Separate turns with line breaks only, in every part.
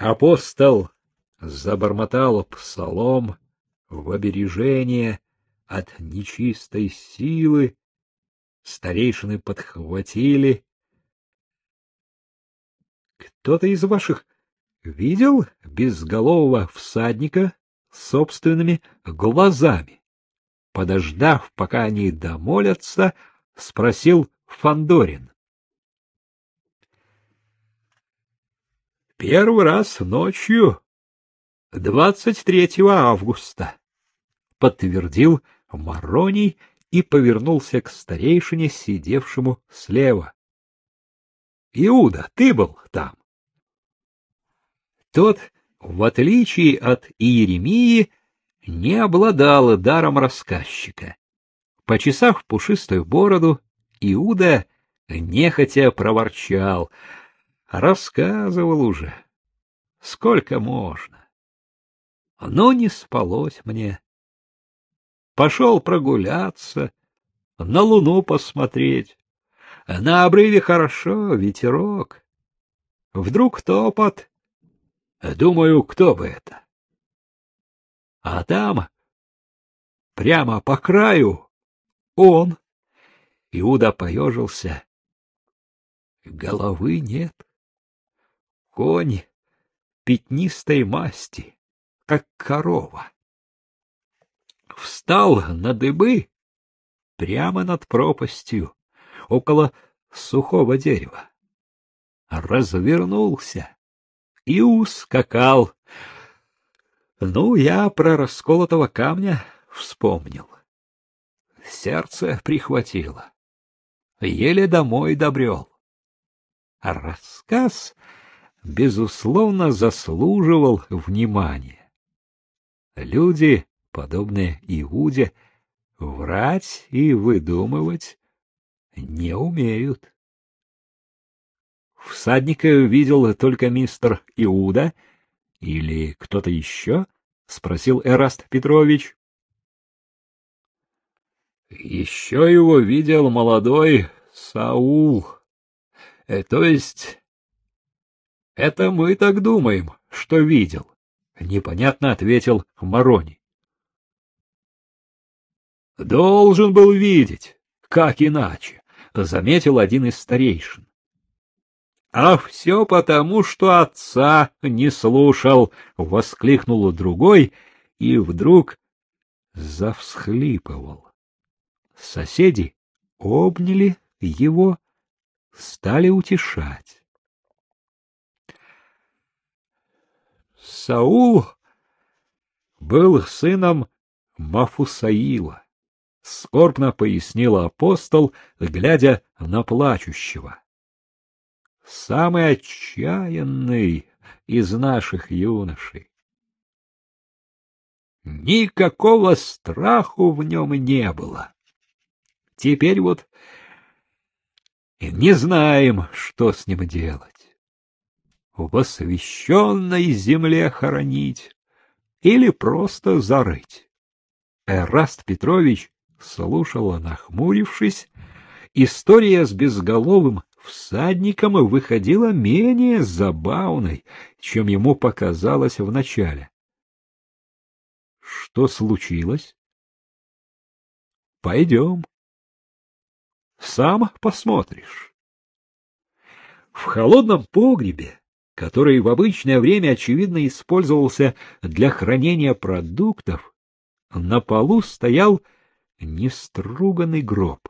Апостол забормотал псалом в обережение от нечистой силы, старейшины подхватили. Кто-то из ваших видел безголового всадника собственными глазами? Подождав, пока они домолятся, спросил Фандорин. Первый раз ночью, 23 августа, подтвердил Мароний и повернулся к старейшине, сидевшему слева. — Иуда, ты был там? Тот, в отличие от Иеремии, не обладал даром рассказчика. Почесав пушистую бороду, Иуда нехотя проворчал — Рассказывал уже. Сколько можно? Но не спалось мне. Пошел прогуляться, на луну посмотреть. На обрыве хорошо, ветерок. Вдруг топот. Думаю, кто бы это? А там, прямо по краю, он. Иуда поежился. Головы нет конь пятнистой масти, как корова. Встал на дыбы прямо над пропастью, около сухого дерева. Развернулся и ускакал. Ну, я про расколотого камня вспомнил. Сердце прихватило. Еле домой добрел. Рассказ безусловно, заслуживал внимания. Люди, подобные Иуде, врать и выдумывать не умеют. Всадника видел только мистер Иуда или кто-то еще? — спросил Эраст Петрович. — Еще его видел молодой Саул, э, то есть это мы так думаем, что видел, непонятно ответил Марони. Должен был видеть, как иначе, заметил один из старейшин. А все потому, что отца не слушал, воскликнул другой и вдруг завсхлипывал. Соседи обняли его, стали утешать. Саул был сыном Мафусаила, скорбно пояснил апостол, глядя на плачущего. Самый отчаянный из наших юношей. Никакого страху в нем не было. Теперь вот не знаем, что с ним делать в освященной земле хоронить или просто зарыть. Эраст Петрович слушал, нахмурившись. История с безголовым всадником выходила менее забавной, чем ему показалось вначале. Что случилось? Пойдем. Сам посмотришь. В холодном погребе который в обычное время, очевидно, использовался для хранения продуктов, на полу стоял неструганный гроб.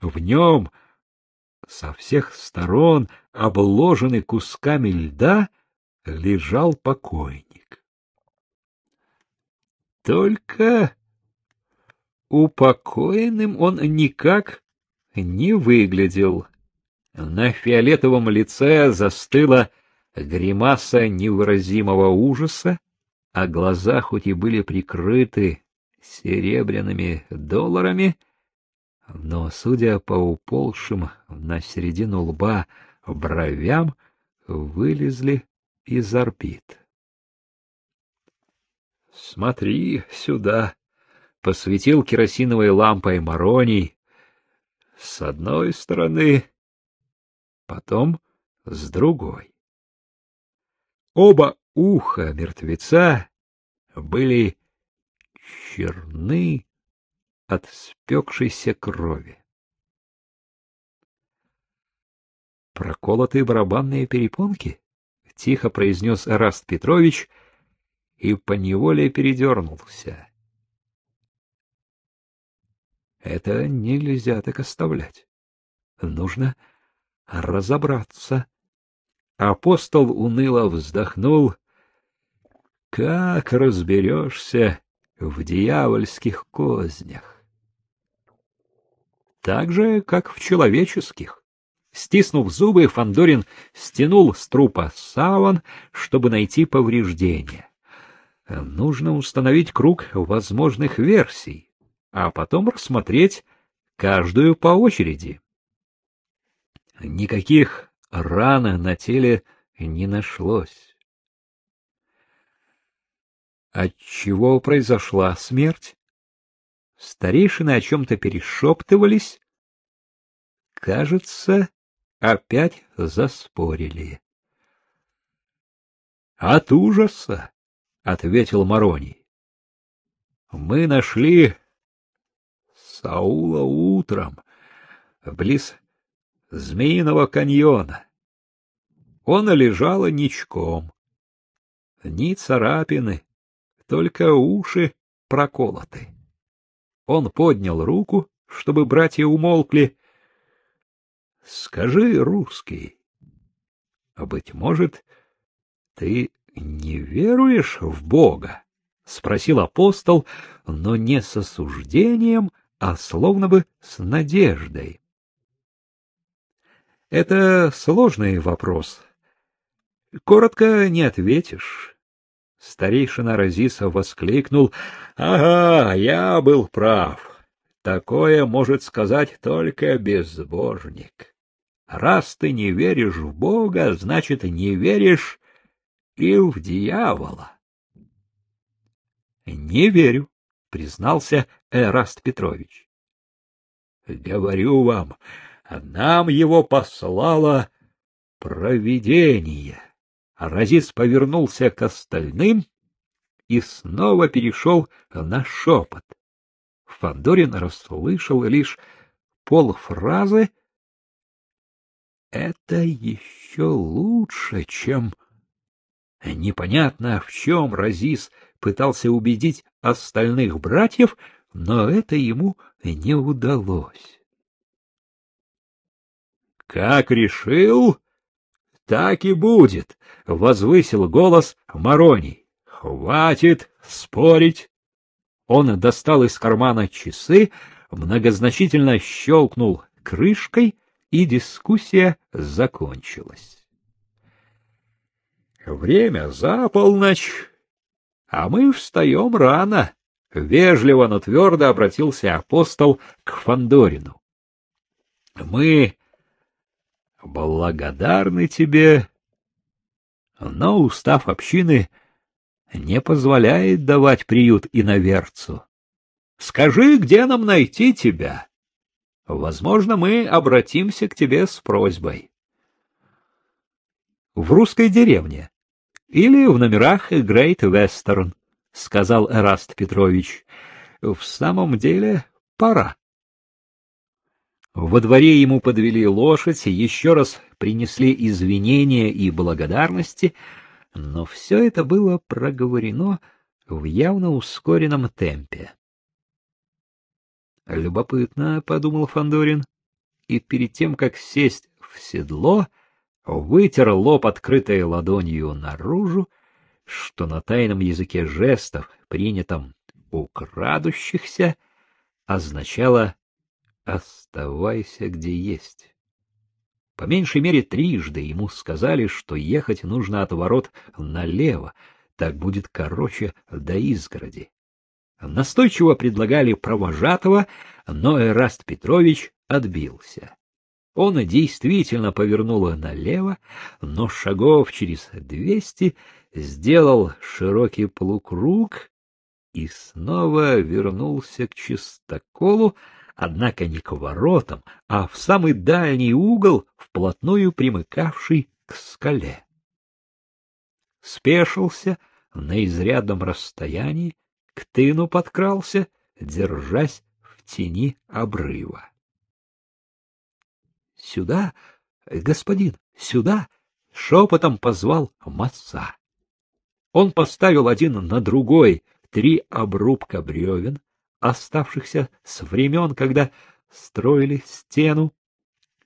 В нем со всех сторон, обложенный кусками льда, лежал покойник. Только упокоенным он никак не выглядел. На фиолетовом лице застыла гримаса невыразимого ужаса, а глаза хоть и были прикрыты серебряными долларами, но, судя по уползшим на середину лба бровям, вылезли из орбит. — Смотри сюда! — посветил керосиновой лампой Мароний. — С одной стороны потом с другой. Оба уха мертвеца были черны от спекшейся крови. Проколотые барабанные перепонки? — тихо произнес Эраст Петрович и поневоле передернулся. Это нельзя так оставлять. Нужно разобраться. Апостол уныло вздохнул. Как разберешься в дьявольских кознях? Так же, как в человеческих. Стиснув зубы, Фандорин стянул с трупа саван, чтобы найти повреждения. Нужно установить круг возможных версий, а потом рассмотреть каждую по очереди. Никаких ран на теле не нашлось. Отчего произошла смерть? Старейшины о чем-то перешептывались. Кажется, опять заспорили. — От ужаса, — ответил Мороний. — Мы нашли Саула утром, близ Змеиного каньона. Он лежал ничком. Ни царапины, только уши проколоты. Он поднял руку, чтобы братья умолкли. — Скажи, русский, а, быть может, ты не веруешь в Бога? — спросил апостол, но не с осуждением, а словно бы с надеждой. — Это сложный вопрос. Коротко не ответишь. Старейшина Разиса воскликнул. — Ага, я был прав. Такое может сказать только безбожник. Раз ты не веришь в Бога, значит, не веришь и в дьявола. — Не верю, — признался Эраст Петрович. — Говорю вам, нам его послало провидение. Разис повернулся к остальным и снова перешел на шепот. Фандорин расслышал лишь полфразы. Это еще лучше, чем... Непонятно, в чем Разис пытался убедить остальных братьев, но это ему не удалось. — Как решил, так и будет, — возвысил голос Мороний. — Хватит спорить. Он достал из кармана часы, многозначительно щелкнул крышкой, и дискуссия закончилась. Время за полночь, а мы встаем рано. Вежливо, но твердо обратился апостол к Фандорину. Мы благодарны тебе, но устав общины не позволяет давать приют иноверцу. Скажи, где нам найти тебя? Возможно, мы обратимся к тебе с просьбой. В русской деревне или в номерах Грейт Вестерн, сказал Эраст Петрович. В самом деле, пора. Во дворе ему подвели лошадь, еще раз принесли извинения и благодарности, но все это было проговорено в явно ускоренном темпе. Любопытно, подумал Фандорин, и перед тем как сесть в седло, вытер лоб открытой ладонью наружу, что на тайном языке жестов, принятом у крадущихся, означало Оставайся где есть. По меньшей мере трижды ему сказали, что ехать нужно от ворот налево, так будет короче до изгороди. Настойчиво предлагали провожатого, но Эраст Петрович отбился. Он действительно повернул налево, но шагов через двести сделал широкий полукруг и снова вернулся к чистоколу, однако не к воротам, а в самый дальний угол, вплотную примыкавший к скале. спешился на изрядном расстоянии, к тыну подкрался, держась в тени обрыва. — Сюда, господин, сюда! — шепотом позвал Масса. Он поставил один на другой три обрубка бревен, оставшихся с времен, когда строили стену,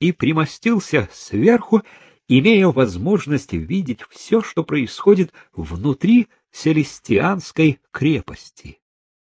и примостился сверху, имея возможность видеть все, что происходит внутри Селестианской крепости.